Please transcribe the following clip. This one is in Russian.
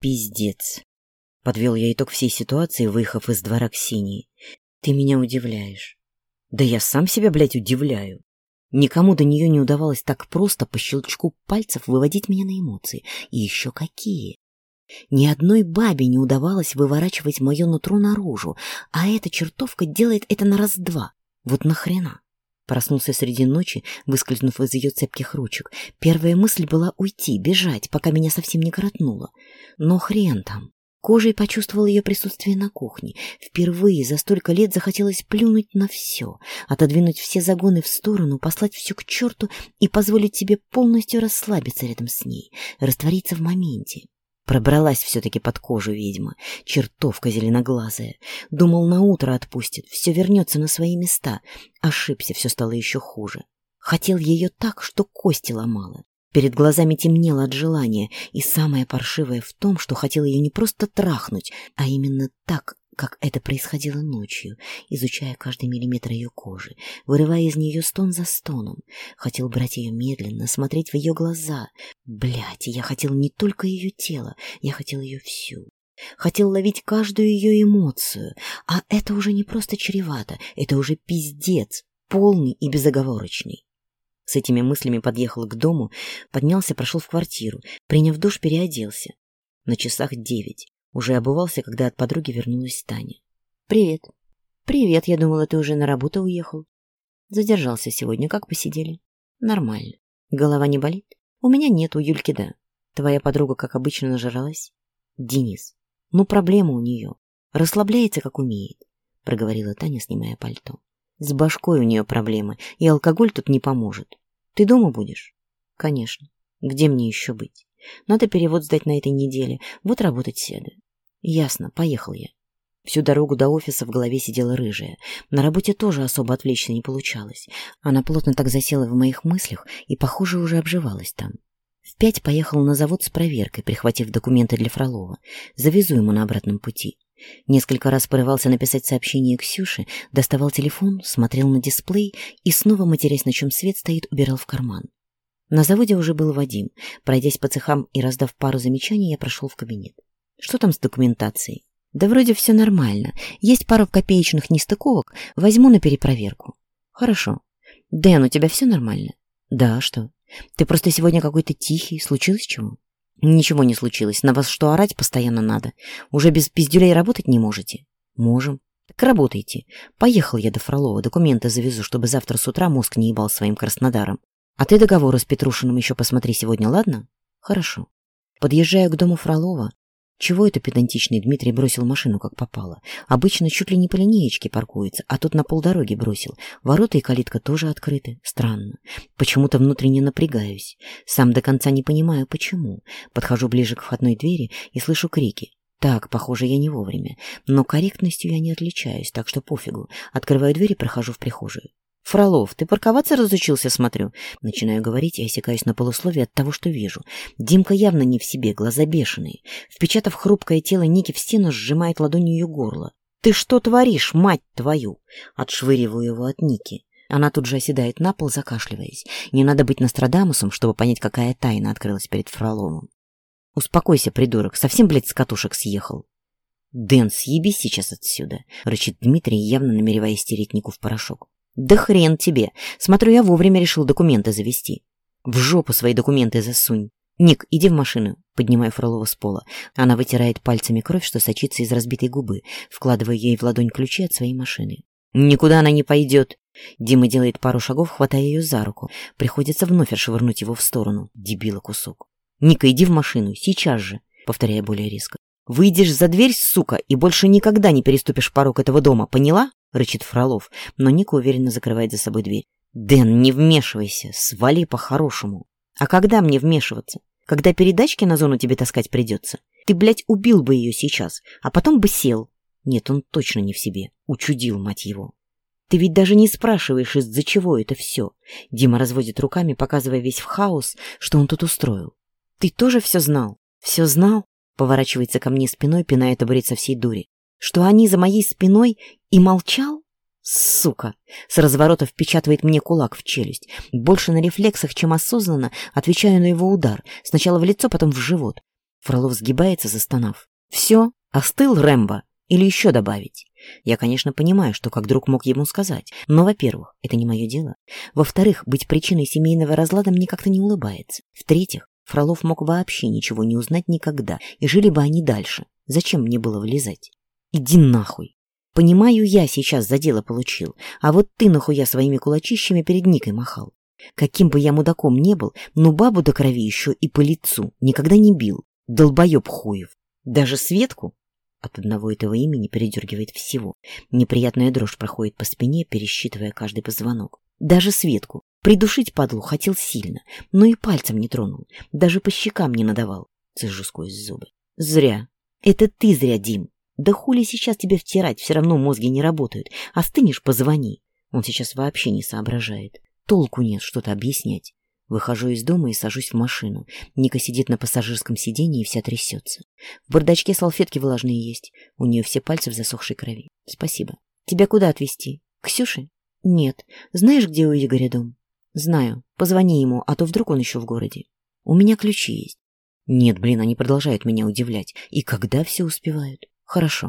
«Пиздец!» — подвел я итог всей ситуации, выехав из двора к синей. «Ты меня удивляешь». «Да я сам себя, блядь, удивляю!» Никому до нее не удавалось так просто по щелчку пальцев выводить меня на эмоции. И еще какие! Ни одной бабе не удавалось выворачивать мое нутро наружу, а эта чертовка делает это на раз-два. Вот нахрена? Проснулся среди ночи, выскользнув из ее цепких ручек. Первая мысль была уйти, бежать, пока меня совсем не коротнуло. Но хрен там. Кожей почувствовал ее присутствие на кухне. Впервые за столько лет захотелось плюнуть на все, отодвинуть все загоны в сторону, послать все к черту и позволить себе полностью расслабиться рядом с ней, раствориться в моменте. Пробралась все-таки под кожу ведьма, чертовка зеленоглазая. Думал, на утро отпустит, все вернется на свои места. Ошибся, все стало еще хуже. Хотел ее так, что кости ломала. Перед глазами темнело от желания, и самое паршивое в том, что хотел ее не просто трахнуть, а именно так как это происходило ночью, изучая каждый миллиметр ее кожи, вырывая из нее стон за стоном. Хотел брать ее медленно, смотреть в ее глаза. Блять, я хотел не только ее тело, я хотел ее всю. Хотел ловить каждую ее эмоцию. А это уже не просто чревато, это уже пиздец, полный и безоговорочный. С этими мыслями подъехал к дому, поднялся, прошел в квартиру, приняв душ, переоделся. На часах девять. Уже обувался, когда от подруги вернулась Таня. «Привет». «Привет, я думала, ты уже на работу уехал». «Задержался сегодня, как посидели?» «Нормально. Голова не болит?» «У меня нет, у Юльки да. Твоя подруга, как обычно, нажралась?» «Денис. Ну, проблема у нее. Расслабляется, как умеет», — проговорила Таня, снимая пальто. «С башкой у нее проблемы, и алкоголь тут не поможет. Ты дома будешь?» «Конечно. Где мне еще быть?» Надо перевод сдать на этой неделе. Вот работать седы. Ясно, поехал я. Всю дорогу до офиса в голове сидела рыжая. На работе тоже особо отвлечься не получалось. Она плотно так засела в моих мыслях и, похоже, уже обживалась там. В пять поехал на завод с проверкой, прихватив документы для Фролова. Завезу ему на обратном пути. Несколько раз порывался написать сообщение Ксюше, доставал телефон, смотрел на дисплей и снова, матерясь, на чем свет стоит, убирал в карман. На заводе уже был Вадим. Пройдясь по цехам и раздав пару замечаний, я прошел в кабинет. Что там с документацией? Да вроде все нормально. Есть пару копеечных нестыковок. Возьму на перепроверку. Хорошо. Дэн, у тебя все нормально? Да, а что? Ты просто сегодня какой-то тихий. Случилось чего? Ничего не случилось. На вас что, орать постоянно надо? Уже без пиздюлей работать не можете? Можем. Так работайте. Поехал я до Фролова, документы завезу, чтобы завтра с утра мозг не ебал своим краснодаром. А ты договоры с Петрушиным еще посмотри сегодня, ладно? Хорошо. Подъезжаю к дому Фролова. Чего это педантичный Дмитрий бросил машину, как попало? Обычно чуть ли не по линеечке паркуется, а тут на полдороги бросил. Ворота и калитка тоже открыты. Странно. Почему-то внутренне напрягаюсь. Сам до конца не понимаю, почему. Подхожу ближе к входной двери и слышу крики. Так, похоже, я не вовремя. Но корректностью я не отличаюсь, так что пофигу. Открываю дверь и прохожу в прихожую. «Фролов, ты парковаться разучился, смотрю?» Начинаю говорить и осекаюсь на полусловие от того, что вижу. Димка явно не в себе, глаза бешеные. Впечатав хрупкое тело Ники в стену, сжимает ладонью ее горло. «Ты что творишь, мать твою?» Отшвыриваю его от Ники. Она тут же оседает на пол, закашливаясь. Не надо быть Нострадамусом, чтобы понять, какая тайна открылась перед Фроловым. «Успокойся, придурок, совсем, блядь, с катушек съехал». «Дэн, съебись сейчас отсюда!» — рычит Дмитрий, явно намереваясь стереть Нику в порошок. «Да хрен тебе! Смотрю, я вовремя решил документы завести». «В жопу свои документы засунь!» «Ник, иди в машину!» — поднимаю Фролова с пола. Она вытирает пальцами кровь, что сочится из разбитой губы, вкладывая ей в ладонь ключи от своей машины. «Никуда она не пойдет!» Дима делает пару шагов, хватая ее за руку. Приходится вновь швырнуть его в сторону. Дебила кусок. «Ника, иди в машину! Сейчас же!» — повторяя более резко. «Выйдешь за дверь, сука, и больше никогда не переступишь порог этого дома, поняла?» — рычит Фролов, но Ника уверенно закрывает за собой дверь. «Дэн, не вмешивайся, свали по-хорошему. А когда мне вмешиваться? Когда передачки на зону тебе таскать придется? Ты, блядь, убил бы ее сейчас, а потом бы сел. Нет, он точно не в себе. Учудил, мать его. Ты ведь даже не спрашиваешь, из-за чего это все. Дима разводит руками, показывая весь в хаос, что он тут устроил. Ты тоже все знал? Все знал? Поворачивается ко мне спиной, пиная табурет со всей дури что они за моей спиной и молчал? Сука! С разворота впечатывает мне кулак в челюсть. Больше на рефлексах, чем осознанно, отвечаю на его удар. Сначала в лицо, потом в живот. Фролов сгибается, застонав. «Все? Остыл Рэмбо? Или еще добавить?» Я, конечно, понимаю, что как друг мог ему сказать, но, во-первых, это не мое дело. Во-вторых, быть причиной семейного разлада мне как-то не улыбается. В-третьих, Фролов мог вообще ничего не узнать никогда, и жили бы они дальше. Зачем мне было влезать? Иди нахуй. Понимаю, я сейчас за дело получил, а вот ты нахуя своими кулачищами перед Никой махал. Каким бы я мудаком не был, но бабу до крови еще и по лицу никогда не бил. Долбоеб хуев. Даже Светку? От одного этого имени передергивает всего. Неприятная дрожь проходит по спине, пересчитывая каждый позвонок. Даже Светку. Придушить падлу хотел сильно, но и пальцем не тронул. Даже по щекам не надавал. Цежу сквозь зубы. Зря. Это ты зря, Дим. Да хули сейчас тебе втирать, все равно мозги не работают. Остынешь, позвони. Он сейчас вообще не соображает. Толку нет что-то объяснять. Выхожу из дома и сажусь в машину. Ника сидит на пассажирском сидении и вся трясется. В бардачке салфетки влажные есть. У нее все пальцы в засохшей крови. Спасибо. Тебя куда отвезти? К Ксюше? Нет. Знаешь, где у Игоря дом? Знаю. Позвони ему, а то вдруг он еще в городе. У меня ключи есть. Нет, блин, они продолжают меня удивлять. И когда все успевают? Хорошо.